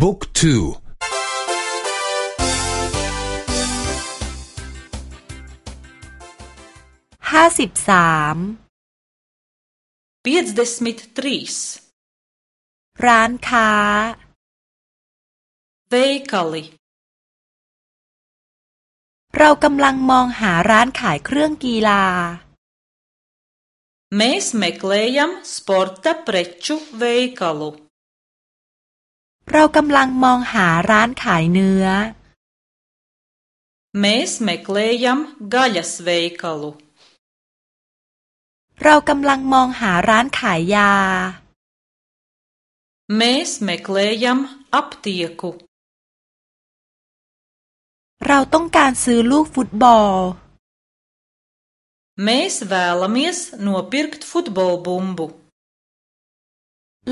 บุ๊กทูห้าสิบสามเปียดสมิททรีสร้านค้าเวคาลิเรากำลังมองหาร้านขายเครื่องกีฬา Mēs meklējam sporta preču veikalu. เรากำลังมองหาร้านขายเนื้อ Mēs meklējam gaļas veikalu. เรากำลังมองหาร้านขายยา Mēs meklējam aptieku. เราต้องการซื้อลูกฟุตบอล Mēs vēlamies nopirkt futbolbumbu.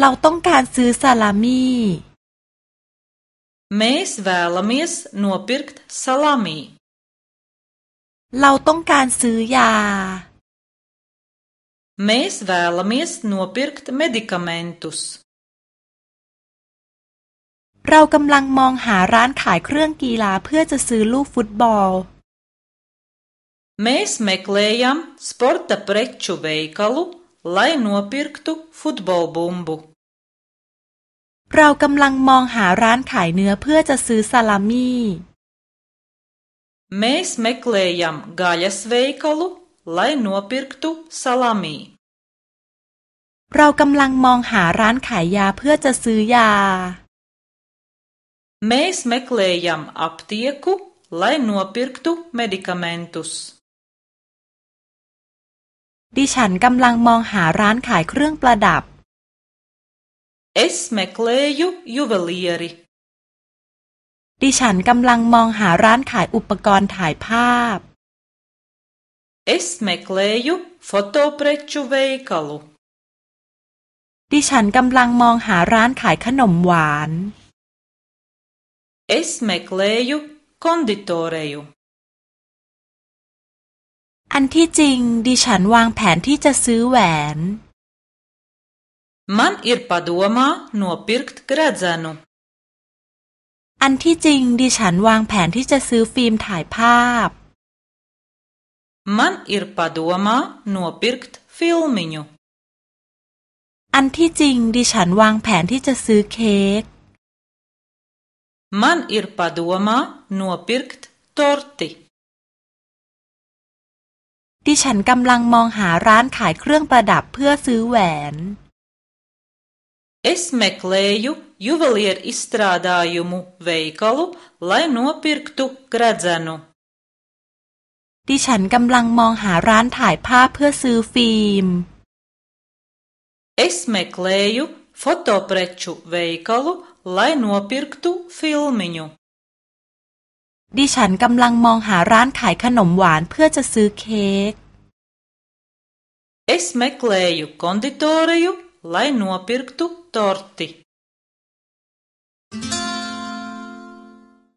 เราต้องการซื้อซาลามี่ Mēs vēlamies nopirkt salami. เราต้องการซื้อยา Mēs vēlamies nopirkt medikamentus. เรากำลังมองหาร้านขายเครื่องกีฬาเพื่อจะซื้อลูกฟุตบอล Mēs meklējam sporta preču veikalu, lai nopirktu futbolbumbu. เรากำลังมองหาร้านขายเนื้อเพื่อจะซื้อซาลามี่ Mēs meklējam gaļas veikalu, lai nopirktu salami. เรากำลังมองหาร้านขายยาเพื่อจะซื้อยา Mēs meklējam aptieku, lai nopirktu medikamentus. ดิฉันกำลังมองหาร้านขายเครื่องประดับ Es meklēju juvelieri. ดิฉันกำลังมองหาร้านขายอุปกรณ์ถ่ายภาพ Es meklēju fotopreču veikalu. ดิฉันกำลังมองหาร้านขายขนมหวาน Es meklēju konditoreju. อันที่จริง ดิฉันวางแผนที่จะซื้อแหวน Man ir padomā nopirkt gredzenu. อันที่จริงดิฉันวางแผนที่จะซื้อฟิล์มถ่ายภาพ Man ir padomā nopirkt filmiņu. อันที่จริงดิฉันวางแผนที่จะซื้อเค้ก Man ir padomā nopirkt torti. ดิฉันกำลังมองหาร้านขายเครื่องประดับเพื่อซื้อแหวน Es meklēju juvelieru izstrādājumu veikalu, lai nopirktu gredzenu. ดิฉันกำลังมองหาร้านถ่ายภาพเพื่อซื้อฟิล์ม Es meklēju fotopreču veikalu, lai nopirktu filmiņu. ดิฉันกำลังมองหาร้านขายขนมหวานเพื่อจะซื้อเค้ก Es meklēju konditoriju, lai nopirktu torti.